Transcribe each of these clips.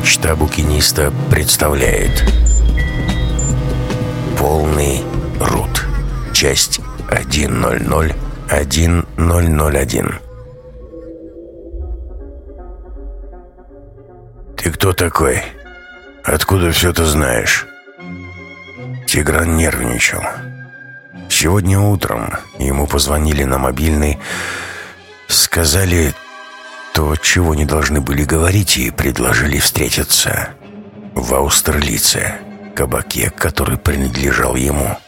Мечта букиниста представляет Полный рут Часть 1.00.1.001 «Ты кто такой? Откуда все это знаешь?» Тигран нервничал. Сегодня утром ему позвонили на мобильный, сказали то, чего не должны были говорить, и предложили встретиться в Аустерлице, кабаке, который принадлежал ему.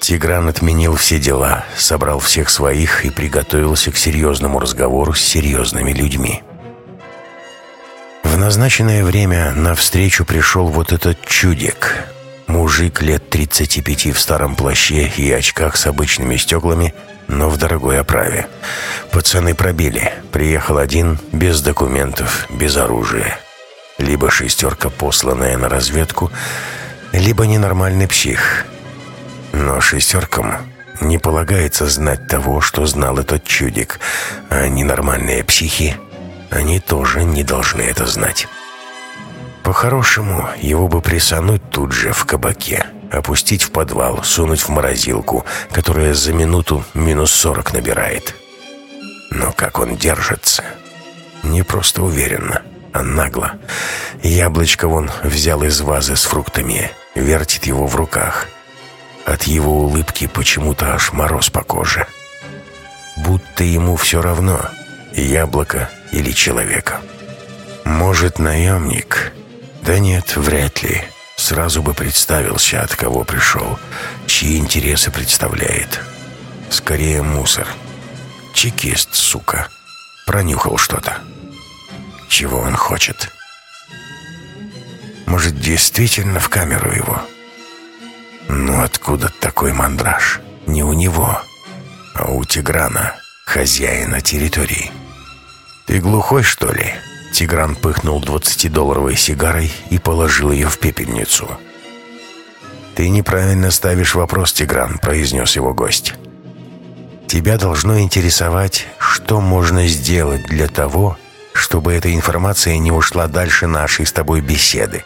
Тигран отменил все дела, собрал всех своих и приготовился к серьезному разговору с серьезными людьми. В назначенное время навстречу пришел вот этот чудик. Мужик лет 35 в старом плаще и очках с обычными стеклами – но в дорогой оправе. Пацаны пробили. Приехал один, без документов, без оружия. Либо шестерка, посланная на разведку, либо ненормальный псих. Но шестеркам не полагается знать того, что знал этот чудик, а ненормальные психи, они тоже не должны это знать. По-хорошему, его бы присануть тут же в кабаке опустить в подвал, сунуть в морозилку, которая за минуту минус сорок набирает. Но как он держится? Не просто уверенно, а нагло. Яблочко вон взял из вазы с фруктами, вертит его в руках. От его улыбки почему-то аж мороз по коже. Будто ему все равно, яблоко или человека. Может, наемник? Да нет, вряд ли сразу бы представился, от кого пришел, чьи интересы представляет. Скорее мусор. Чекист, сука. Пронюхал что-то. Чего он хочет? Может, действительно в камеру его? Ну, откуда такой мандраж? Не у него, а у Тиграна, хозяина территории. Ты глухой, что ли?» Тигран пыхнул двадцатидолларовой сигарой и положил ее в пепельницу. «Ты неправильно ставишь вопрос, Тигран», — произнес его гость. «Тебя должно интересовать, что можно сделать для того, чтобы эта информация не ушла дальше нашей с тобой беседы».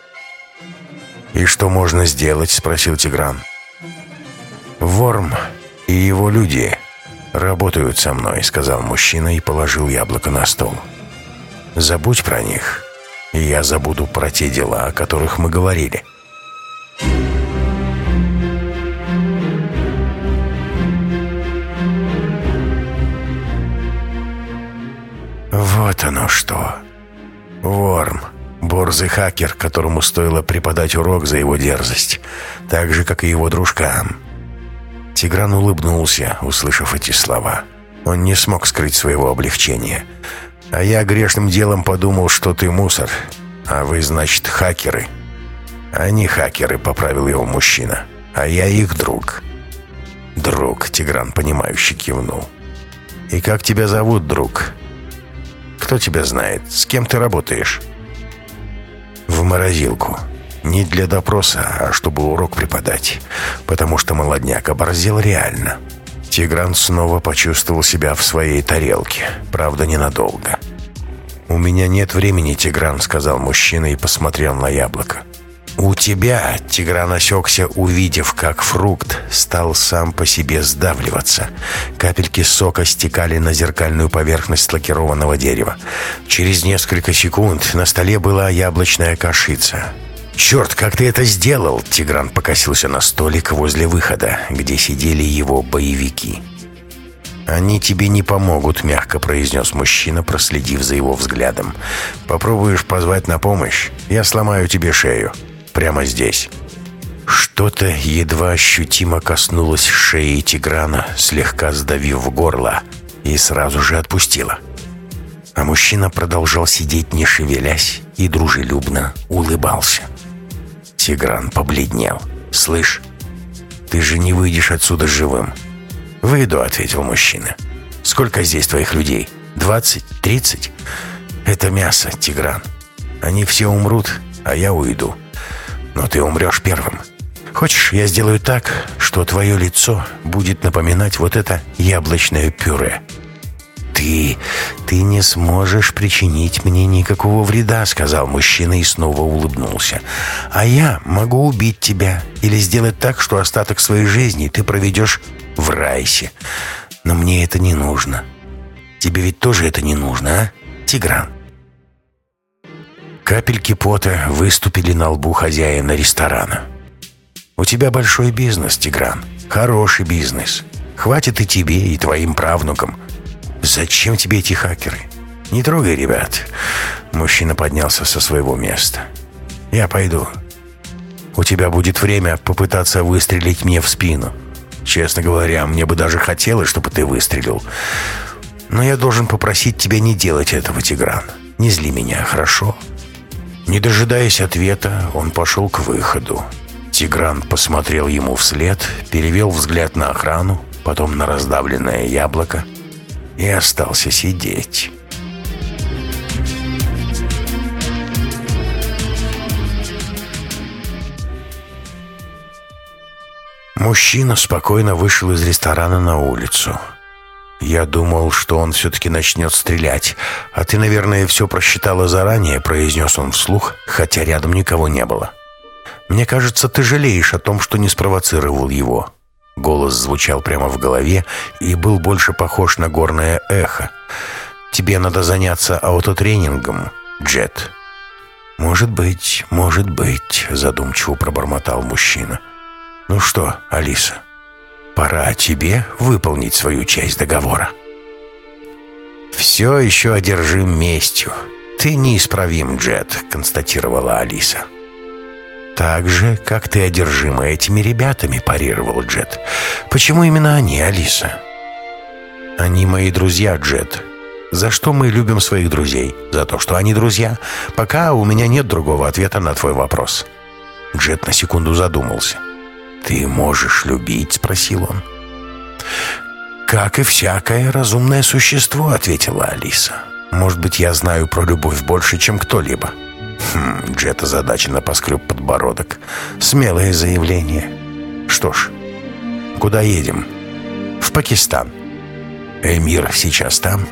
«И что можно сделать?» — спросил Тигран. «Ворм и его люди работают со мной», — сказал мужчина и положил яблоко на стол. «Ворм» Забудь про них, и я забуду про те дела, о которых мы говорили. Вот оно что. Ворм. Борзый хакер, которому стоило преподать урок за его дерзость, так же, как и его дружкам. Тигран улыбнулся, услышав эти слова. Он не смог скрыть своего облегчения. А я грешным делом подумал, что ты мусор. А вы, значит, хакеры. Они хакеры, поправил его мужчина. А я их друг. Друг, Тигран, понимающе кивнул. И как тебя зовут, друг? Кто тебя знает? С кем ты работаешь? В морозилку. Не для допроса, а чтобы урок преподать. Потому что молодняк оборзел реально. Тигран снова почувствовал себя в своей тарелке. Правда, ненадолго. «У меня нет времени, Тигран», — сказал мужчина и посмотрел на яблоко. «У тебя», — Тигран осекся, увидев, как фрукт стал сам по себе сдавливаться. Капельки сока стекали на зеркальную поверхность лакированного дерева. Через несколько секунд на столе была яблочная кашица. «Черт, как ты это сделал?» Тигран покосился на столик возле выхода, где сидели его боевики. «Они тебе не помогут», — мягко произнес мужчина, проследив за его взглядом. «Попробуешь позвать на помощь? Я сломаю тебе шею. Прямо здесь». Что-то едва ощутимо коснулось шеи Тиграна, слегка сдавив горло, и сразу же отпустило. А мужчина продолжал сидеть, не шевелясь, и дружелюбно улыбался. Тигран побледнел. «Слышь, ты же не выйдешь отсюда живым». «Выйду», — ответил мужчина. «Сколько здесь твоих людей? Двадцать? Тридцать?» «Это мясо, Тигран. Они все умрут, а я уйду. Но ты умрешь первым. Хочешь, я сделаю так, что твое лицо будет напоминать вот это яблочное пюре?» «Ты... ты не сможешь причинить мне никакого вреда», — сказал мужчина и снова улыбнулся. «А я могу убить тебя или сделать так, что остаток своей жизни ты проведешь в райсе. Но мне это не нужно. Тебе ведь тоже это не нужно, а, Тигран?» Капельки пота выступили на лбу хозяина ресторана. «У тебя большой бизнес, Тигран. Хороший бизнес. Хватит и тебе, и твоим правнукам. Зачем тебе эти хакеры? Не трогай, ребят». Мужчина поднялся со своего места. «Я пойду. У тебя будет время попытаться выстрелить мне в спину. Честно говоря, мне бы даже хотелось, чтобы ты выстрелил. Но я должен попросить тебя не делать этого, Тигран. Не зли меня, хорошо?» Не дожидаясь ответа, он пошел к выходу. Тигран посмотрел ему вслед, перевел взгляд на охрану, потом на раздавленное яблоко и остался сидеть. Мужчина спокойно вышел из ресторана на улицу. «Я думал, что он все-таки начнет стрелять. А ты, наверное, все просчитала заранее», — произнес он вслух, хотя рядом никого не было. «Мне кажется, ты жалеешь о том, что не спровоцировал его». Голос звучал прямо в голове и был больше похож на горное эхо. «Тебе надо заняться аутотренингом, Джет». «Может быть, может быть», — задумчиво пробормотал мужчина. «Ну что, Алиса?» Пора тебе выполнить свою часть договора. «Все еще одержим местью. Ты неисправим, Джет», — констатировала Алиса. «Так же, как ты одержима этими ребятами», — парировал Джет. «Почему именно они, Алиса?» «Они мои друзья, Джет. За что мы любим своих друзей? За то, что они друзья. Пока у меня нет другого ответа на твой вопрос». Джет на секунду задумался. «Ты можешь любить?» — спросил он. «Как и всякое разумное существо», — ответила Алиса. «Может быть, я знаю про любовь больше, чем кто-либо». Хм, Джет озадаченно поскреб подбородок. «Смелое заявление. Что ж, куда едем?» «В Пакистан». «Эмир сейчас там?»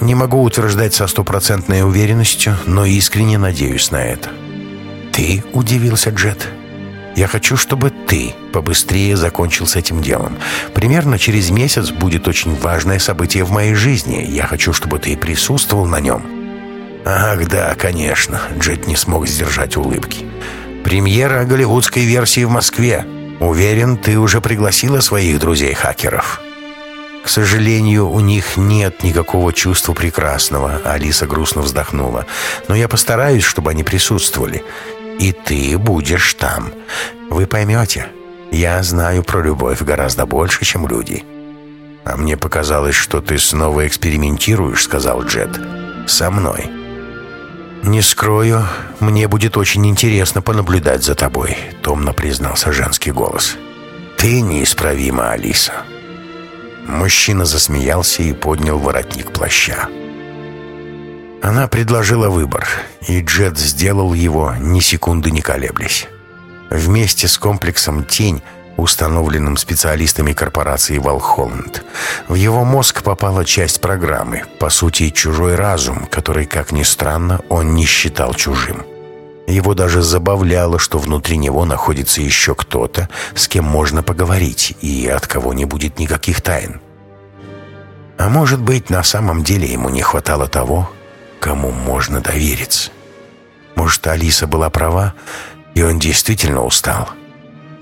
«Не могу утверждать со стопроцентной уверенностью, но искренне надеюсь на это». «Ты?» — удивился Джет. Я хочу, чтобы ты побыстрее закончил с этим делом. Примерно через месяц будет очень важное событие в моей жизни. Я хочу, чтобы ты присутствовал на нем». «Ах, да, конечно», — Джет не смог сдержать улыбки. «Премьера голливудской версии в Москве. Уверен, ты уже пригласила своих друзей-хакеров». «К сожалению, у них нет никакого чувства прекрасного», — Алиса грустно вздохнула. «Но я постараюсь, чтобы они присутствовали и ты будешь там. Вы поймете, я знаю про любовь гораздо больше, чем люди». «А мне показалось, что ты снова экспериментируешь», — сказал Джет. «Со мной». «Не скрою, мне будет очень интересно понаблюдать за тобой», — томно признался женский голос. «Ты неисправима, Алиса». Мужчина засмеялся и поднял воротник плаща. Она предложила выбор, и Джет сделал его, ни секунды не колеблясь. Вместе с комплексом «Тень», установленным специалистами корпорации «Валхолланд», в его мозг попала часть программы, по сути, чужой разум, который, как ни странно, он не считал чужим. Его даже забавляло, что внутри него находится еще кто-то, с кем можно поговорить, и от кого не будет никаких тайн. А может быть, на самом деле ему не хватало того, кому можно довериться. Может, Алиса была права, и он действительно устал.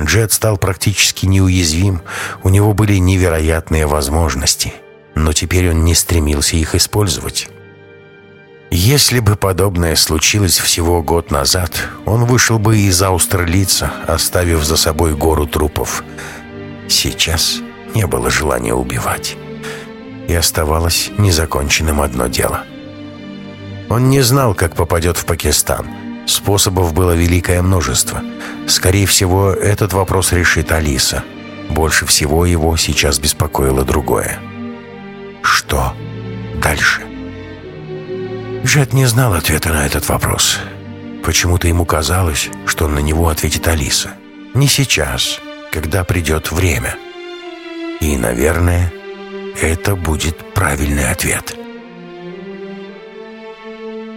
Джет стал практически неуязвим, у него были невероятные возможности, но теперь он не стремился их использовать. Если бы подобное случилось всего год назад, он вышел бы из Аустерлица, оставив за собой гору трупов. Сейчас не было желания убивать. И оставалось незаконченным одно дело — он не знал, как попадет в Пакистан. Способов было великое множество. Скорее всего, этот вопрос решит Алиса. Больше всего его сейчас беспокоило другое. Что дальше? Джет не знал ответа на этот вопрос. Почему-то ему казалось, что на него ответит Алиса. Не сейчас, когда придет время. И, наверное, это будет правильный ответ.